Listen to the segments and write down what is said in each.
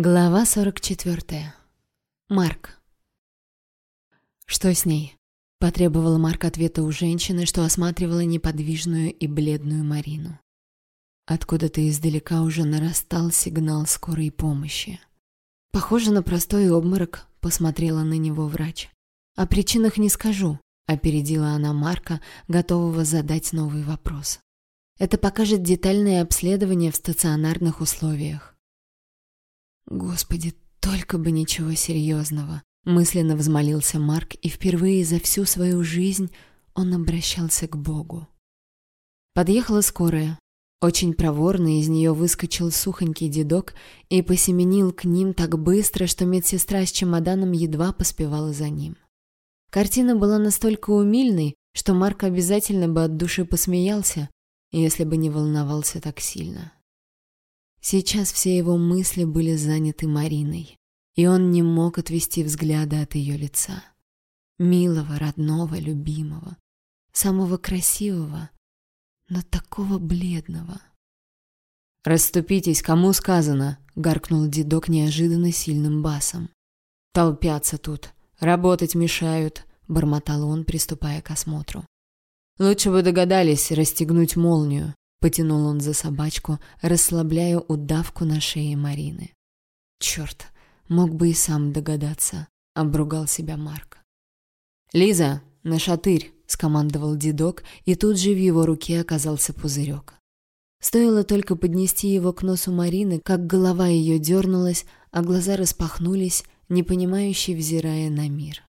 Глава 44. Марк. «Что с ней?» — потребовал Марк ответа у женщины, что осматривала неподвижную и бледную Марину. Откуда-то издалека уже нарастал сигнал скорой помощи. «Похоже на простой обморок», — посмотрела на него врач. «О причинах не скажу», — опередила она Марка, готового задать новый вопрос. «Это покажет детальное обследование в стационарных условиях». «Господи, только бы ничего серьезного!» Мысленно взмолился Марк, и впервые за всю свою жизнь он обращался к Богу. Подъехала скорая. Очень проворно из нее выскочил сухонький дедок и посеменил к ним так быстро, что медсестра с чемоданом едва поспевала за ним. Картина была настолько умильной, что Марк обязательно бы от души посмеялся, если бы не волновался так сильно. Сейчас все его мысли были заняты Мариной, и он не мог отвести взгляда от ее лица. Милого, родного, любимого, самого красивого, но такого бледного. «Расступитесь, кому сказано!» — гаркнул дедок неожиданно сильным басом. «Толпятся тут, работать мешают», — бормотал он, приступая к осмотру. «Лучше бы догадались расстегнуть молнию. Потянул он за собачку, расслабляя удавку на шее Марины. Черт, мог бы и сам догадаться, обругал себя Марк. «Лиза, на шатырь!» — скомандовал дедок, и тут же в его руке оказался пузырек. Стоило только поднести его к носу Марины, как голова ее дернулась, а глаза распахнулись, непонимающе взирая на мир.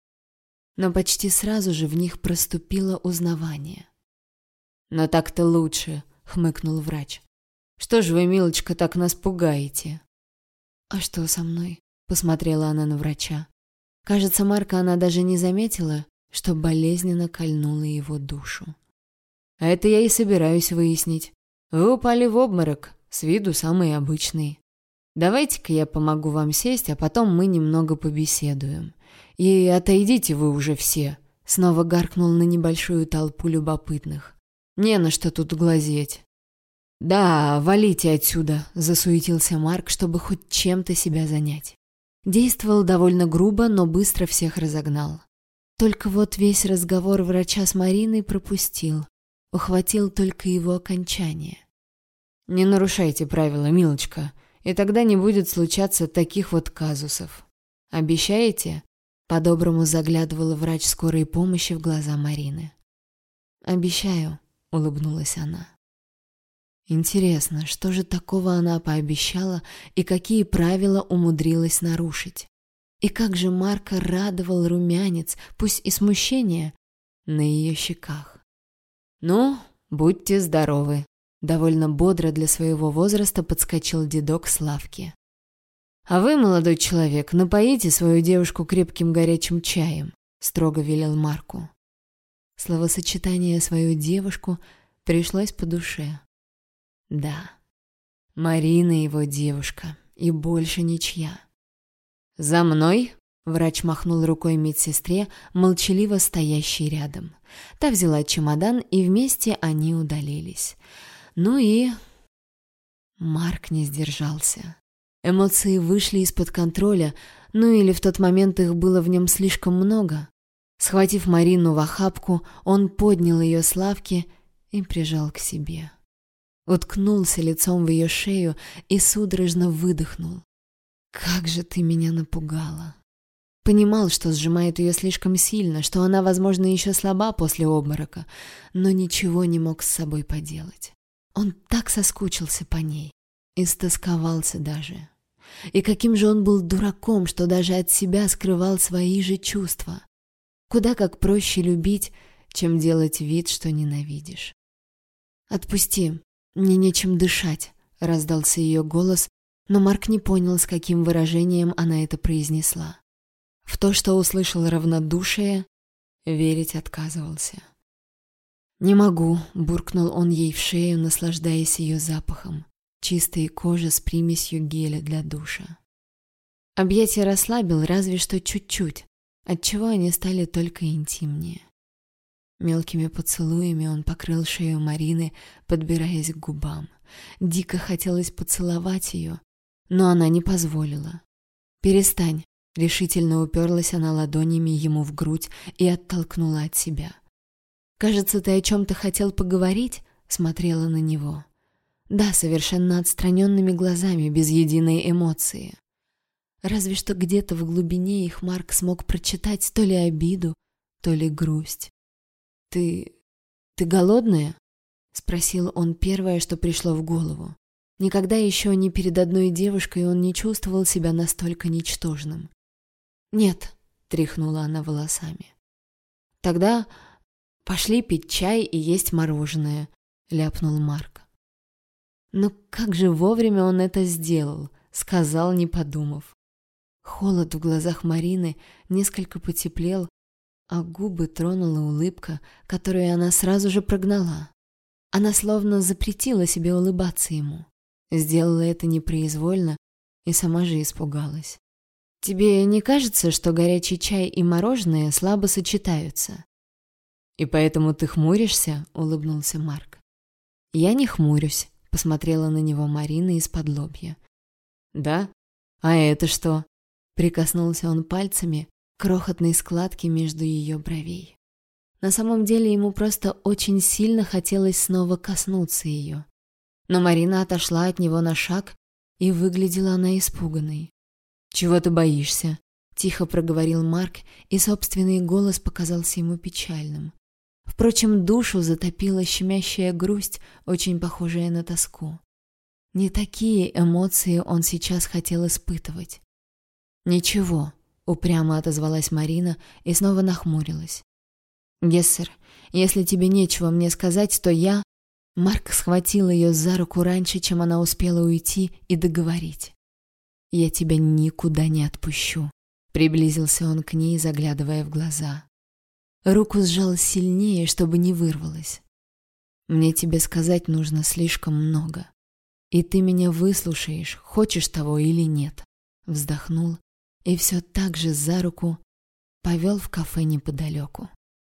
Но почти сразу же в них проступило узнавание. «Но так-то лучше», хмыкнул врач. Что ж вы, милочка, так нас пугаете? А что со мной? посмотрела она на врача. Кажется, Марка она даже не заметила, что болезненно кольнула его душу. А это я и собираюсь выяснить. Вы упали в обморок, с виду самый обычный. Давайте-ка я помогу вам сесть, а потом мы немного побеседуем. И отойдите вы уже все. Снова гаркнул на небольшую толпу любопытных. Не на что тут глазеть. Да, валите отсюда, засуетился Марк, чтобы хоть чем-то себя занять. Действовал довольно грубо, но быстро всех разогнал. Только вот весь разговор врача с Мариной пропустил. Ухватил только его окончание. Не нарушайте правила, милочка, и тогда не будет случаться таких вот казусов. Обещаете? По-доброму заглядывала врач скорой помощи в глаза Марины. Обещаю, — улыбнулась она. Интересно, что же такого она пообещала и какие правила умудрилась нарушить? И как же Марка радовал румянец, пусть и смущение, на ее щеках. «Ну, будьте здоровы!» Довольно бодро для своего возраста подскочил дедок с лавки. «А вы, молодой человек, напоите свою девушку крепким горячим чаем», — строго велел Марку. Словосочетание «свою девушку» пришлось по душе. Да, Марина его девушка, и больше ничья. «За мной!» — врач махнул рукой медсестре, молчаливо стоящей рядом. Та взяла чемодан, и вместе они удалились. Ну и... Марк не сдержался. Эмоции вышли из-под контроля, ну или в тот момент их было в нем слишком много. Схватив Марину в охапку, он поднял ее с лавки и прижал к себе. Уткнулся лицом в ее шею и судорожно выдохнул. «Как же ты меня напугала!» Понимал, что сжимает ее слишком сильно, что она, возможно, еще слаба после обморока, но ничего не мог с собой поделать. Он так соскучился по ней, истосковался даже. И каким же он был дураком, что даже от себя скрывал свои же чувства. Куда как проще любить, чем делать вид, что ненавидишь. «Отпусти, мне нечем дышать», — раздался ее голос, но Марк не понял, с каким выражением она это произнесла. В то, что услышал равнодушие, верить отказывался. «Не могу», — буркнул он ей в шею, наслаждаясь ее запахом, чистой кожи с примесью геля для душа. Объятие расслабил разве что чуть-чуть, отчего они стали только интимнее. Мелкими поцелуями он покрыл шею Марины, подбираясь к губам. Дико хотелось поцеловать ее, но она не позволила. «Перестань», — решительно уперлась она ладонями ему в грудь и оттолкнула от себя. «Кажется, ты о чем-то хотел поговорить?» — смотрела на него. Да, совершенно отстраненными глазами, без единой эмоции. Разве что где-то в глубине их Марк смог прочитать то ли обиду, то ли грусть. «Ты... ты голодная?» — спросил он первое, что пришло в голову. Никогда еще ни перед одной девушкой он не чувствовал себя настолько ничтожным. «Нет», — тряхнула она волосами. «Тогда пошли пить чай и есть мороженое», — ляпнул Марк. Но как же вовремя он это сделал, сказал, не подумав. Холод в глазах Марины несколько потеплел, а губы тронула улыбка, которую она сразу же прогнала. Она словно запретила себе улыбаться ему. Сделала это непроизвольно и сама же испугалась. «Тебе не кажется, что горячий чай и мороженое слабо сочетаются?» «И поэтому ты хмуришься?» — улыбнулся Марк. «Я не хмурюсь», — посмотрела на него Марина из-под лобья. «Да? А это что?» Прикоснулся он пальцами к крохотной складке между ее бровей. На самом деле ему просто очень сильно хотелось снова коснуться ее. Но Марина отошла от него на шаг, и выглядела она испуганной. «Чего ты боишься?» — тихо проговорил Марк, и собственный голос показался ему печальным. Впрочем, душу затопила щемящая грусть, очень похожая на тоску. Не такие эмоции он сейчас хотел испытывать. «Ничего», — упрямо отозвалась Марина и снова нахмурилась. «Гессер, если тебе нечего мне сказать, то я...» Марк схватил ее за руку раньше, чем она успела уйти и договорить. «Я тебя никуда не отпущу», — приблизился он к ней, заглядывая в глаза. Руку сжал сильнее, чтобы не вырвалось. «Мне тебе сказать нужно слишком много. И ты меня выслушаешь, хочешь того или нет», — вздохнул и все так же за руку повел в кафе неподалеку.